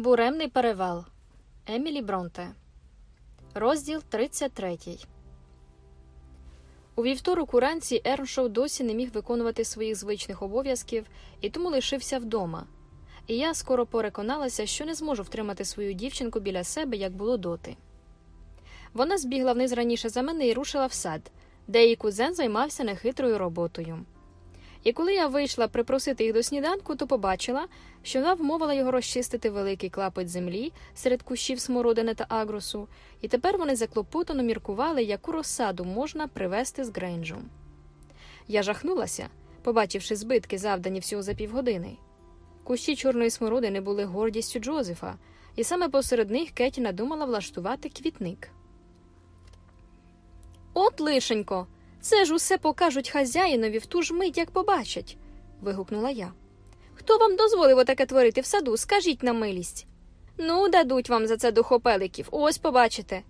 Буремний перевал Емілі Бронте. Розділ 33. У вівторок уранці Ерншоу досі не міг виконувати своїх звичних обов'язків і тому лишився вдома. І я скоро переконалася, що не зможу втримати свою дівчинку біля себе, як було доти. Вона збігла вниз раніше за мене і рушила в сад, де її кузен займався нехитрою роботою. І коли я вийшла припросити їх до сніданку, то побачила, що вона вмовила його розчистити великий клапоть землі серед кущів смородини та агросу, і тепер вони заклопотано міркували, яку розсаду можна привезти з Грейнджу. Я жахнулася, побачивши збитки, завдані всього за півгодини. Кущі чорної смородини були гордістю Джозефа, і саме посеред них Кеті надумала влаштувати квітник. От лишенько! Це ж усе покажуть хазяїнові в ту ж мить, як побачать. вигукнула я. Хто вам дозволив отаке творити в саду? Скажіть на милість. Ну, дадуть вам за це духопеликів, ось побачите.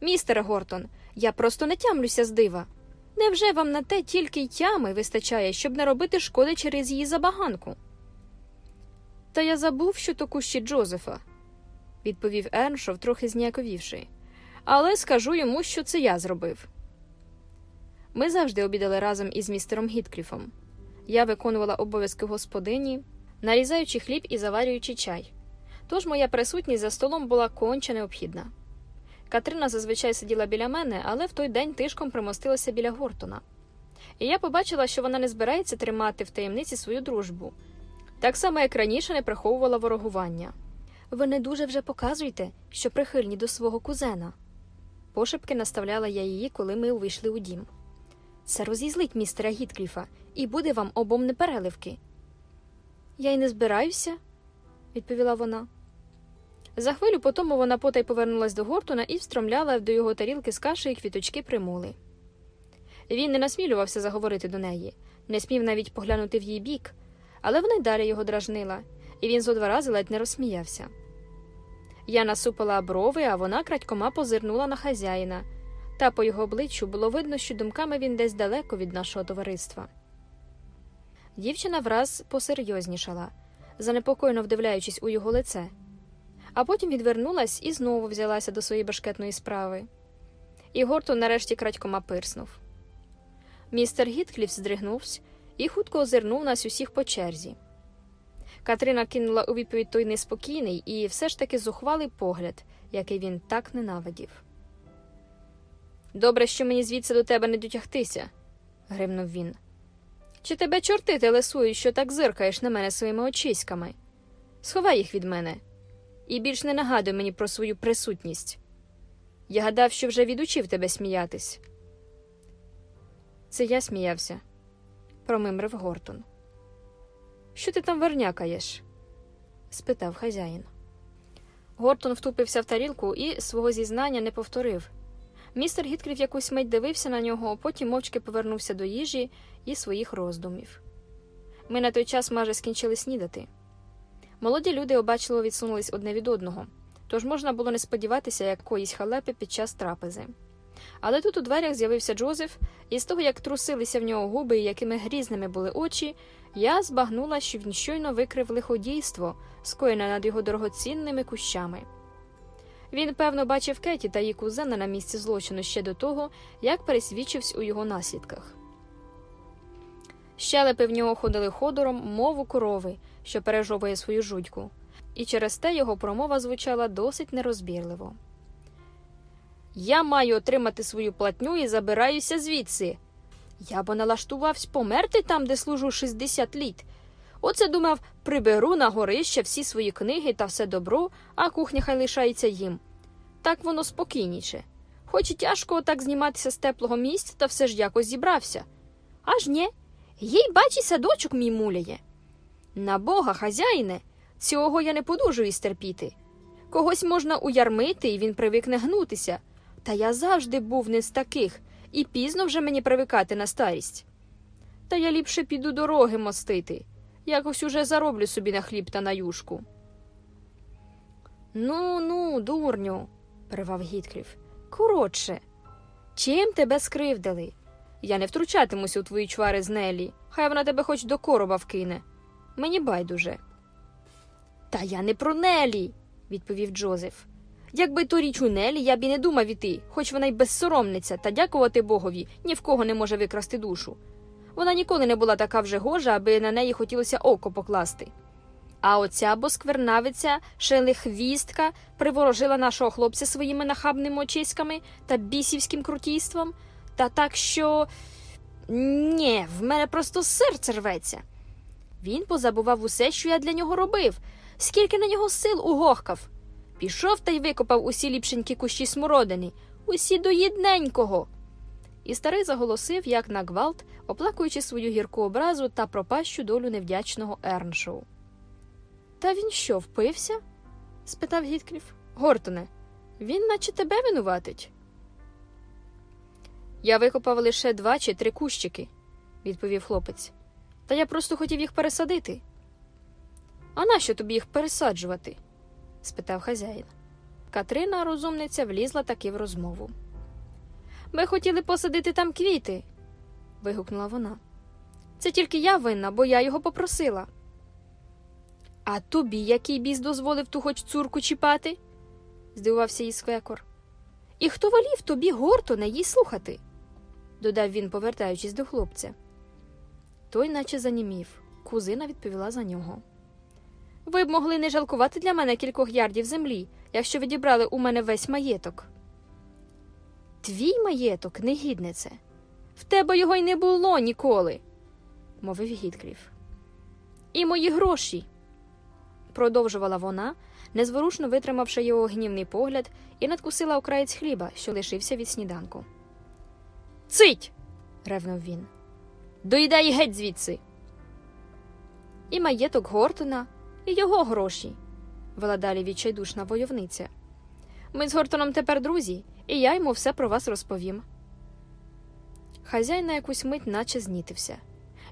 Містере Гортон, я просто не тямлюся з дива. Невже вам на те тільки й тями вистачає, щоб не робити шкоди через її забаганку? Та я забув, що то кущі Джозефа, відповів Ерншов, трохи зніяковівши. Але скажу йому, що це я зробив. Ми завжди обідали разом із містером Гіткліфом. Я виконувала обов'язки господині, нарізаючи хліб і заварюючи чай. Тож моя присутність за столом була конче необхідна. Катрина зазвичай сиділа біля мене, але в той день тишком примостилася біля Гортона. І я побачила, що вона не збирається тримати в таємниці свою дружбу, так само, як раніше не приховувала ворогування. Ви не дуже вже показуєте, що прихильні до свого кузена. Пошепки наставляла я її, коли ми увійшли у дім. Це розізлить містера Гіткліфа, і буде вам обом непереливки. Я й не збираюся, відповіла вона. За хвилю по тому вона потай повернулась до Гортона і встромляла до його тарілки з кашею квіточки примули. Він не насмілювався заговорити до неї, не смів навіть поглянути в її бік, але вона й далі його дражнила, і він зо два рази ледь не розсміявся. Я насупила брови, а вона крадькома позирнула на хазяїна та по його обличчю було видно, що думками він десь далеко від нашого товариства. Дівчина враз посерйознішала, занепокоєно вдивляючись у його лице, а потім відвернулась і знову взялася до своєї башкетної справи. І Гортон нарешті крадькома пирснув. Містер Гіткліф здригнувся і хутко озирнув нас усіх по черзі. Катрина кинула у відповідь той неспокійний і все ж таки зухвалий погляд, який він так ненавидів. Добре, що мені звідси до тебе не дотягтися, гримнув він. Чи тебе чорти телесують, що так зиркаєш на мене своїми очиськами? Сховай їх від мене і більш не нагадуй мені про свою присутність. Я гадав, що вже відучив тебе сміятись. Це я сміявся, промимрив Гортон. Що ти там вернякаєш? спитав хазяїн. Гортон втупився в тарілку і свого зізнання не повторив. Містер Гіткліф якусь мить дивився на нього, потім мовчки повернувся до їжі і своїх роздумів. Ми на той час майже скінчили снідати. Молоді люди обачливо відсунулись одне від одного, тож можна було не сподіватися якоїсь халепи під час трапези. Але тут у дверях з'явився Джозеф, і з того, як трусилися в нього губи і якими грізними були очі, я збагнула, що він щойно викрив лиходійство, скоєне над його дорогоцінними кущами. Він, певно, бачив Кеті та її кузена на місці злочину ще до того, як пересвідчився у його наслідках. Щелепи в нього ходили ходором, мову корови, що пережовує свою жудьку, і через те його промова звучала досить нерозбірливо. Я маю отримати свою платню і забираюся звідси. Я бо налаштувався померти там, де служу 60 літ. Оце думав, приберу на горище всі свої книги та все добро, а кухня хай лишається їм. Так воно спокійніше. Хоч і тяжко так зніматися з теплого місця, та все ж якось зібрався. Аж ні, їй бачі садочок мій муляє. На бога, хазяїне, цього я не подужую стерпіти. Когось можна уярмити, і він привикне гнутися. Та я завжди був не з таких, і пізно вже мені привикати на старість. Та я ліпше піду дороги мостити. Якось уже зароблю собі на хліб та на юшку. Ну, ну, дурню, перервав Гіткліф. Коротше, чим тебе скривдили? Я не втручатимусь у твої чвари з Нелі. Хай вона тебе хоч до короба вкине. Мені байдуже. Та я не про Нелі, відповів Джозеф. Якби то річ у Нелі, я б і не думав іти, хоч вона й безсоромниця, та дякувати Богові ні в кого не може викрасти душу. Вона ніколи не була така вже гожа, аби на неї хотілося око покласти. А оця босквернавиця, шелехвістка, приворожила нашого хлопця своїми нахабними очиськами та бісівським крутійством, та так що. Нє, в мене просто серце рветься. Він позабував усе, що я для нього робив, скільки на нього сил угохкав. Пішов та й викопав усі ліпшенькі кущі смородини, усі до єдненького. І старий заголосив, як на гвалт, оплакуючи свою гірку образу та пропащу долю невдячного Ерншоу. Та він що, впився? спитав Гіткліф. Гортоне, він наче тебе винуватить. Я викопав лише два чи три кущики, відповів хлопець. Та я просто хотів їх пересадити. А нащо тобі їх пересаджувати? спитав хазяїн. Катрина, розумниця, влізла таки в розмову. Ми хотіли посадити там квіти. вигукнула вона. Це тільки я винна, бо я його попросила. А тобі який біс дозволив ту хоч цурку чіпати? здивувався її сквекор. І хто волів тобі Гортоне їй слухати? додав він, повертаючись до хлопця. Той наче занімів. Кузина відповіла за нього. Ви б могли не жалкувати для мене кількох ярдів землі, якщо відібрали у мене весь маєток. Твій маєток, негіднице. В тебе його й не було ніколи, мовив Гідкліф. І мої гроші, продовжувала вона, незворушно витримавши його гнівний погляд, і надкусила окраєць хліба, що лишився від сніданку. Цить. ревнув він. Доїдай геть звідси. І маєток Гортона, і його гроші, вела далі відчайдушна войовниця. Ми з Гортоном тепер друзі, і я йому все про вас розповім. Хазяй на якусь мить наче знітився.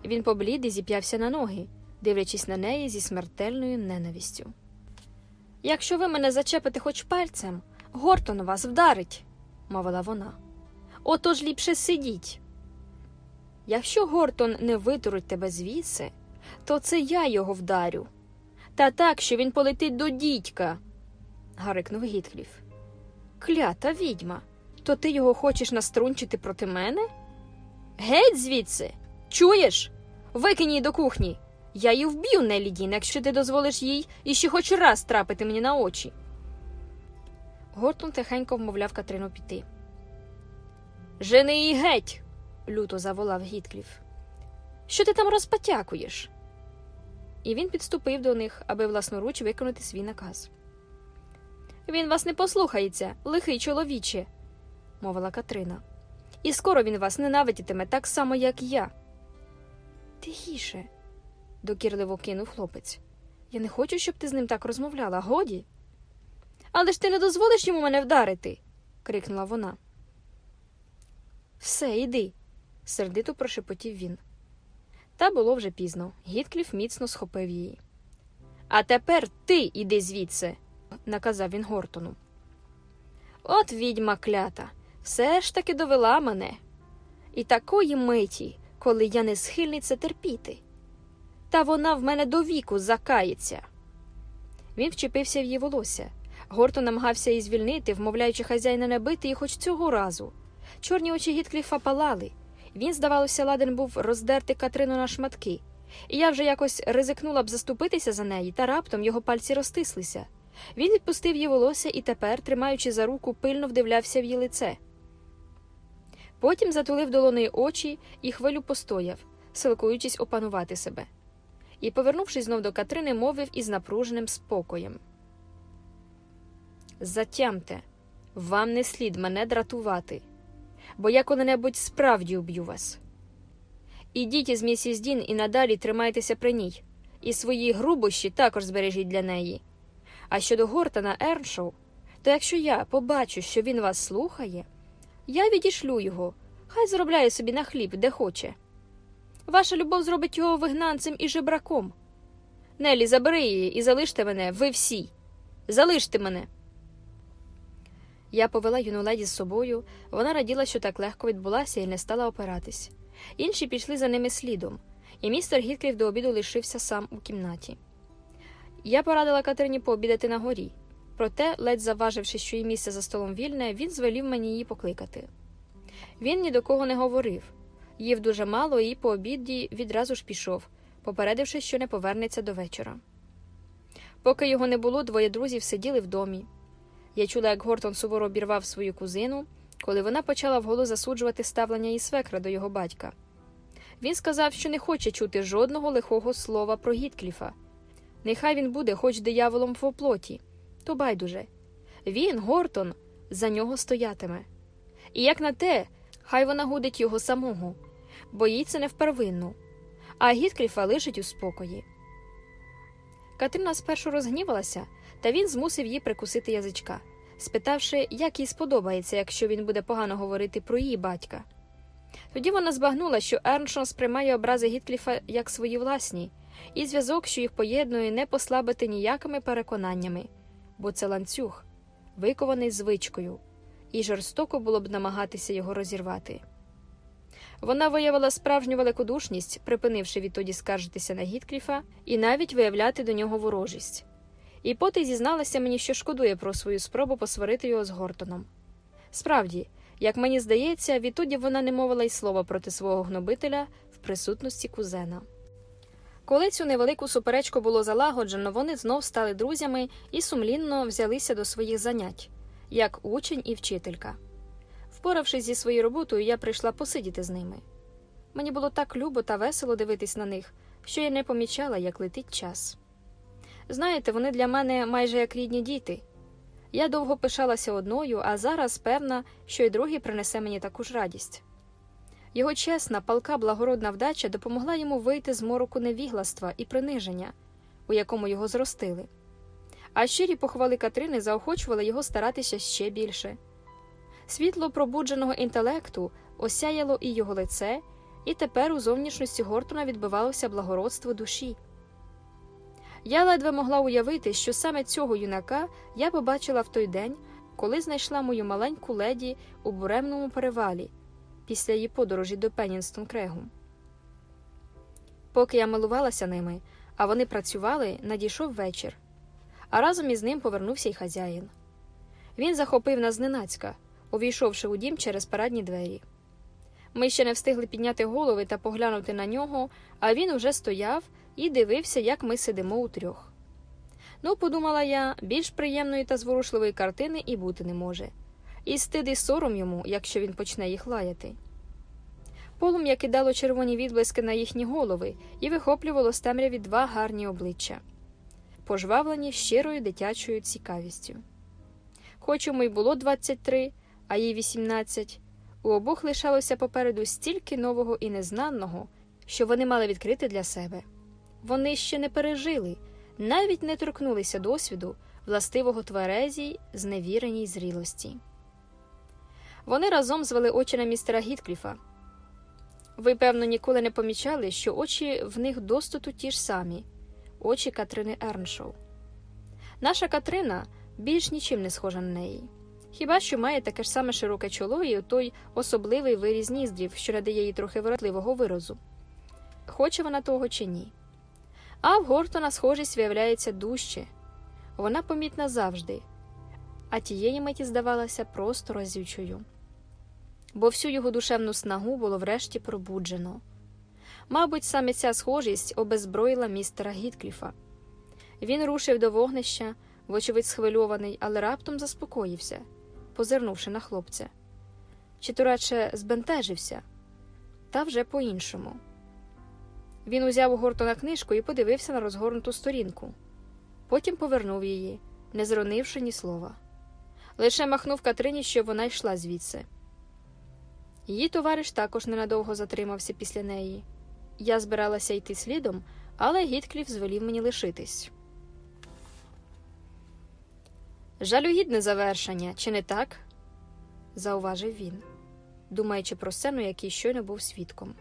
Він поблід і зіп'явся на ноги, дивлячись на неї зі смертельною ненавистю. Якщо ви мене зачепите хоч пальцем, Гортон вас вдарить, мовила вона. Отож ліпше сидіть. Якщо Гортон не витурить тебе звідси, то це я його вдарю. Та так, що він полетить до дідька. гарикнув Гіткліф. Клята відьма, то ти його хочеш наструнчити проти мене? Геть звідси. Чуєш? Викинь її до кухні. Я її вб'ю, Нелідін, якщо ти дозволиш їй іще хоч раз трапити мені на очі. Гортон тихенько вмовляв Катрину піти. Жени її геть. люто заволав Гіткліф. Що ти там розпотякуєш? І він підступив до них, аби власноруч виконати свій наказ. Він вас не послухається, лихий чоловіче, мовила Катрина. І скоро він вас ненавидітиме так само, як я. Тихіше, докірливо кинув хлопець. Я не хочу, щоб ти з ним так розмовляла, годі. Але ж ти не дозволиш йому мене вдарити, крикнула вона. Все, іди, сердито прошепотів він. Та було вже пізно. Гіткліф міцно схопив її. А тепер ти іди звідси, наказав він Гортону. От відьма клята, все ж таки довела мене. І такої миті, коли я не схильний це терпіти. Та вона в мене до віку закається. Він вчепився в її волосся. Гортон намагався її звільнити, вмовляючи хазяїна не бити її хоч цього разу. Чорні очі Гіткліфа палали. Він, здавалося, ладен був роздерти Катрину на шматки, і я вже якось ризикнула б заступитися за неї, та раптом його пальці розтислися. Він відпустив її волосся і тепер, тримаючи за руку, пильно вдивлявся в її лице. Потім затулив долоною очі і хвилю постояв, силкуючись опанувати себе. І, повернувшись знов до Катрини, мовив із напруженим спокоєм. Затямте, вам не слід мене дратувати бо я коли-небудь справді уб'ю вас. Ідіть із місіс Дін і надалі тримайтеся при ній, і свої грубощі також збережіть для неї. А щодо Гортона Ерншоу, то якщо я побачу, що він вас слухає, я відішлю його, хай заробляє собі на хліб, де хоче. Ваша любов зробить його вигнанцем і жебраком. Нелі, забери її і залиште мене, ви всі. Залиште мене. Я повела юну леді з собою, вона раділа, що так легко відбулася і не стала опиратись. Інші пішли за ними слідом, і містер Гіткліф до обіду лишився сам у кімнаті. Я порадила Катерині пообідати на горі. Проте, ледь заваживши, що її місце за столом вільне, він звелів мені її покликати. Він ні до кого не говорив, їв дуже мало і по обіді відразу ж пішов, попередивши, що не повернеться до вечора. Поки його не було, двоє друзів сиділи в домі. Я чула, як Гортон суворо обірвав свою кузину, коли вона почала вголос засуджувати ставлення і свекра до його батька. Він сказав, що не хоче чути жодного лихого слова про Гіткліфа. Нехай він буде, хоч дияволом в оплоті, то байдуже. Він, Гортон, за нього стоятиме. І як на те, хай вона гудить його самого, бо їй це не впервинну, а Гіткліфа лишить у спокої. Катрина спершу розгнівалася, та він змусив її прикусити язичка, спитавши, як їй сподобається, якщо він буде погано говорити про її батька. Тоді вона збагнула, що Ерншон сприймає образи Гіткліфа як свої власні, і зв'язок, що їх поєднує, не послабити ніякими переконаннями, бо це ланцюг, викований звичкою, і жорстоко було б намагатися його розірвати. Вона виявила справжню великодушність, припинивши відтоді скаржитися на Гіткліфа і навіть виявляти до нього ворожість. І поти зізналася мені, що шкодує про свою спробу посварити його з Гортоном. Справді, як мені здається, відтоді вона не мовила й слова проти свого гнобителя в присутності кузена. Коли цю невелику суперечку було залагоджено, вони знов стали друзями і сумлінно взялися до своїх занять, як учень і вчителька. Впоравшись зі своєю роботою, я прийшла посидіти з ними. Мені було так любо та весело дивитись на них, що я не помічала, як летить час. Знаєте, вони для мене майже як рідні діти. Я довго пишалася одною, а зараз певна, що й другий принесе мені таку ж радість. Його чесна, палка, благородна вдача допомогла йому вийти з мороку невігластва і приниження, у якому його зростили. А щирі похвали Катрини заохочували його старатися ще більше. Світло пробудженого інтелекту осяяло і його лице, і тепер у зовнішності Гортона відбивалося благородство душі. Я ледве могла уявити, що саме цього юнака я побачила в той день, коли знайшла мою маленьку леді у буремному перевалі після її подорожі до Пеннінстон Крегу. Поки я милувалася ними, а вони працювали, надійшов вечір, а разом із ним повернувся й хазяїн. Він захопив нас зненацька, увійшовши у дім через парадні двері. Ми ще не встигли підняти голови та поглянути на нього, а він уже стояв і дивився, як ми сидимо у трьох. Ну, подумала я, більш приємної та зворушливої картини і бути не може, і стид і сором йому, якщо він почне їх лаяти. Полум'я кидало червоні відблиски на їхні голови і вихоплювало з темряві два гарні обличчя, пожвавлені щирою дитячою цікавістю. Хоч йому й було 23, а їй 18, у обох лишалося попереду стільки нового і незнаного, що вони мали відкрити для себе. Вони ще не пережили, навіть не торкнулися досвіду властивого тверезій, зневіреній зрілості. Вони разом звели очі на містера Гіткліфа. Ви, певно, ніколи не помічали, що очі в них достоту ті ж самі очі Катрини Ерншоу. Наша Катрина більш нічим не схожа на неї. Хіба що має таке ж саме широке чоло і той особливий виріз ніздрів, що надає їй трохи вродливого виразу. Хоче вона того чи ні. А в Гортона схожість виявляється дужче. Вона помітна завжди, а тієї миті здавалася просто разючою. Бо всю його душевну снагу було врешті пробуджено. Мабуть, саме ця схожість обезброїла містера Гіткліфа. Він рушив до вогнища, вочевидь схвильований, але раптом заспокоївся, позирнувши на хлопця. Чи то радше збентежився, та вже по іншому. Він узяв у Гортона книжку і подивився на розгорнуту сторінку. Потім повернув її, не зронивши ні слова. Лише махнув Катрині, щоб вона йшла звідси. Її товариш також ненадовго затримався після неї. Я збиралася йти слідом, але Гіткліф звелів мені лишитись. Жалюгідне завершення, чи не так? зауважив він, думаючи про сцену, який щойно був свідком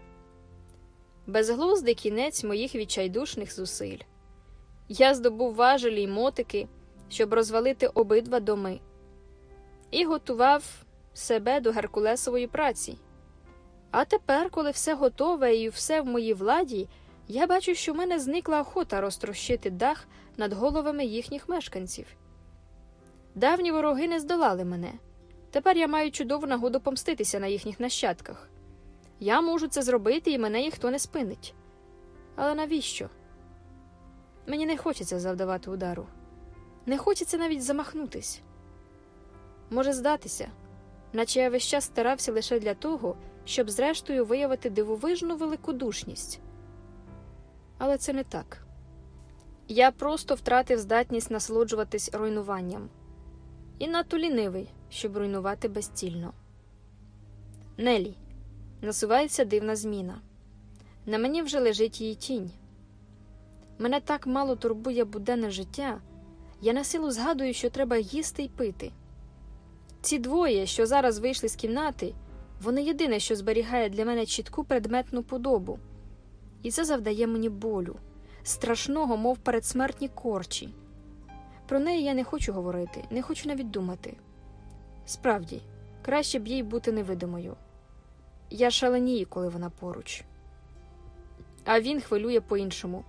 безглуздий кінець моїх відчайдушних зусиль. Я здобув важелі й мотики, щоб розвалити обидва доми, і готував себе до Геркулесової праці. А тепер, коли все готове і все в моїй владі, я бачу, що в мене зникла охота розтрощити дах над головами їхніх мешканців. Давні вороги не здолали мене. Тепер я маю чудову нагоду помститися на їхніх нащадках. Я можу це зробити, і мене ніхто не спинить. Але навіщо? Мені не хочеться завдавати удару, не хочеться навіть замахнутись. Може здатися, наче я весь час старався лише для того, щоб зрештою виявити дивовижну великодушність. Але це не так. Я просто втратив здатність насолоджуватись руйнуванням і надто лінивий, щоб руйнувати безцільно. Нелі, насувається дивна зміна. На мені вже лежить її тінь. Мене так мало турбує буденне життя, я на силу згадую, що треба їсти й пити. Ці двоє, що зараз вийшли з кімнати, вони єдине, що зберігає для мене чітку предметну подобу, і це завдає мені болю, страшного, мов передсмертні корчі. Про неї я не хочу говорити, не хочу навіть думати. Справді, краще б їй бути невидимою. Я шаленію, коли вона поруч. А він хвилює по-іншому.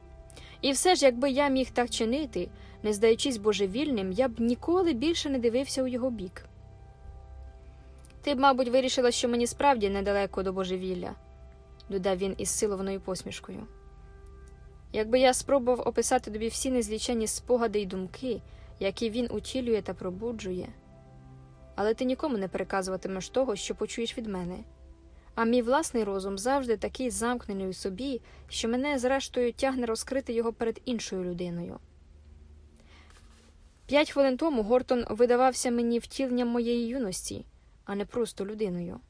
І все ж, якби я міг так чинити, не здаючись божевільним, я б ніколи більше не дивився у його бік. Ти б, мабуть, вирішила, що мені справді недалеко до божевілля, додав він із силованою посмішкою. Якби я спробував описати тобі всі незліченні спогади й думки, які він утілює та пробуджує, але ти нікому не переказуватимеш того, що почуєш від мене. А мій власний розум завжди такий замкнений у собі, що мене, зрештою, тягне розкрити його перед іншою людиною. П'ять хвилин тому Гортон видавався мені втіленням моєї юності, а не просто людиною.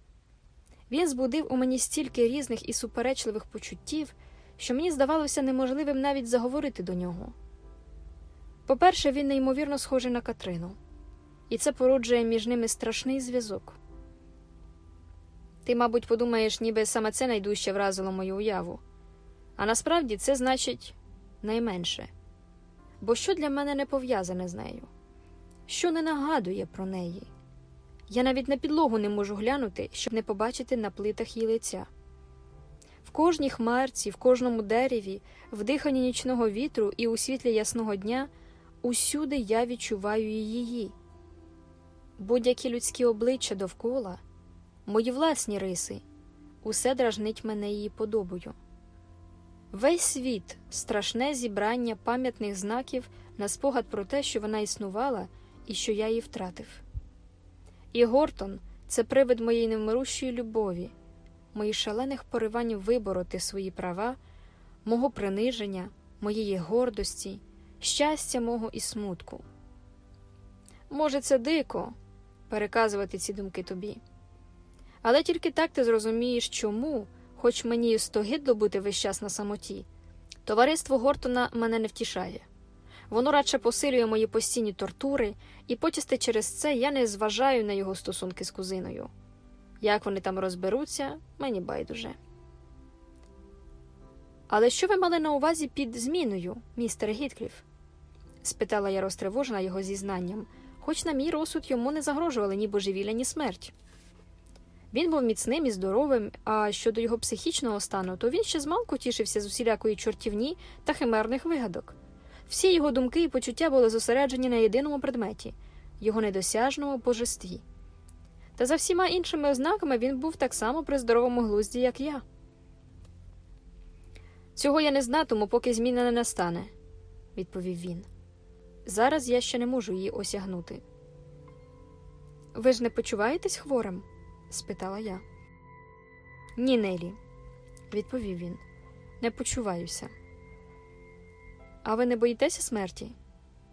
Він збудив у мені стільки різних і суперечливих почуттів, що мені здавалося неможливим навіть заговорити до нього. По-перше, він неймовірно схожий на Катрину, і це породжує між ними страшний зв'язок. Ти, мабуть, подумаєш, ніби саме це найдужче вразило мою уяву. А насправді це значить найменше. Бо що для мене не пов'язане з нею? Що не нагадує про неї? Я навіть на підлогу не можу глянути, щоб не побачити на плитах її лиця. Кожній хмарці, в кожному дереві, в диханні нічного вітру і у світлі ясного дня усюди я відчуваю її. Будь-які людські обличчя довкола мої власні риси, усе дражнить мене її подобою. Весь світ страшне зібрання пам'ятних знаків на спогад про те, що вона існувала і що я її втратив. І Гортон це привид моєї невмирущої любові, моїх шалених поривань вибороти свої права, мого приниження, моєї гордості, щастя мого і смутку. Може, це дико переказувати ці думки тобі. Але тільки так ти зрозумієш, чому, хоч мені й стогидло бути весь час на самоті, товариство Гортона мене не втішає. Воно радше посилює мої постійні тортури, і потісти через це я не зважаю на його стосунки з кузиною. Як вони там розберуться, мені байдуже. Але що ви мали на увазі під зміною, містер Гіткліф? спитала я розтривожена його зізнанням, хоч на мій розсуд йому не загрожували ні божевілля, ні смерть. Він був міцним і здоровим, а щодо його психічного стану, то він ще змалку тішився з усілякої чортівні та химерних вигадок. Всі його думки і почуття були зосереджені на єдиному предметі його недосяжному божестві. Та за всіма іншими ознаками він був так само при здоровому глузді, як я. Цього я не знатиму, поки зміна не настане, відповів він. Зараз я ще не можу її осягнути. Ви ж не почуваєтесь хворим? спитала я. Ні, Нелі, відповів він. Не почуваюся. А ви не боїтеся смерті?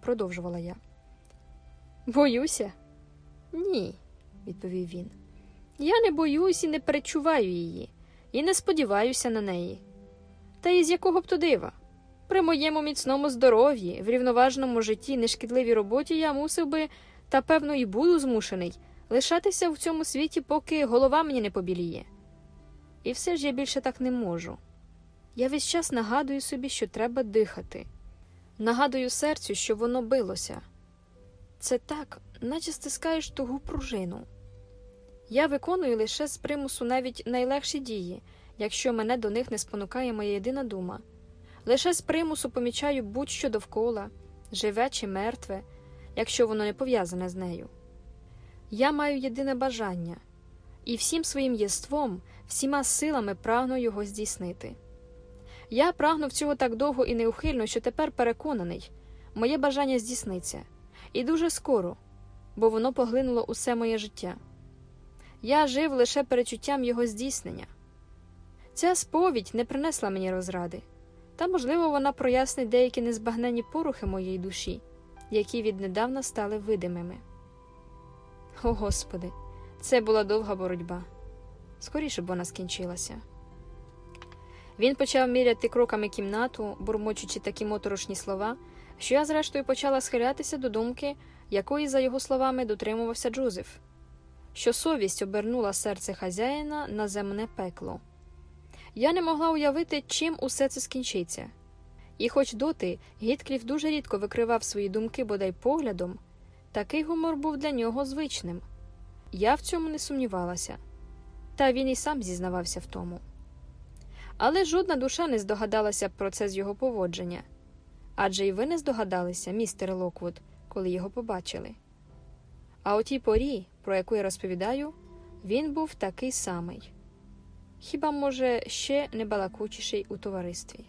продовжувала я. Боюся? Ні, відповів він. Я не боюсь і не перечуваю її, і не сподіваюся на неї. Та із якого б то дива? При моєму міцному здоров'ї, в рівноважному житті, нешкідливій роботі я мусив би, та певно, і буду змушений лишатися в цьому світі, поки голова мені не побіліє. І все ж я більше так не можу. Я весь час нагадую собі, що треба дихати, нагадую серцю, що воно билося. Це так, наче стискаєш тугу пружину. Я виконую лише з примусу навіть найлегші дії, якщо мене до них не спонукає моя єдина дума. Лише з примусу помічаю будь-що довкола, живе чи мертве, якщо воно не пов'язане з нею. Я маю єдине бажання, і всім своїм єством, всіма силами прагну його здійснити. Я прагнув цього так довго і неухильно, що тепер переконаний, моє бажання здійсниться, і дуже скоро, бо воно поглинуло усе моє життя. Я жив лише перечуттям його здійснення. Ця сповідь не принесла мені розради, та, можливо, вона прояснить деякі незбагненні порухи моєї душі, які віднедавна стали видимими. О Господи, це була довга боротьба. Скоріше б вона скінчилася. Він почав міряти кроками кімнату, бурмочучи такі моторошні слова, що я, зрештою, почала схилятися до думки, якої, за його словами, дотримувався Джозеф, що совість обернула серце хазяїна на земне пекло. Я не могла уявити, чим усе це скінчиться. І, хоч доти Гіткліф дуже рідко викривав свої думки бодай поглядом, такий гумор був для нього звичним. Я в цьому не сумнівалася, та він і сам зізнавався в тому. Але жодна душа не здогадалася про це з його поводження адже й ви не здогадалися, містер Локвуд, коли його побачили. А у тій порі, про яку я розповідаю, він був такий самий хіба, може, ще не балакучіший у товаристві.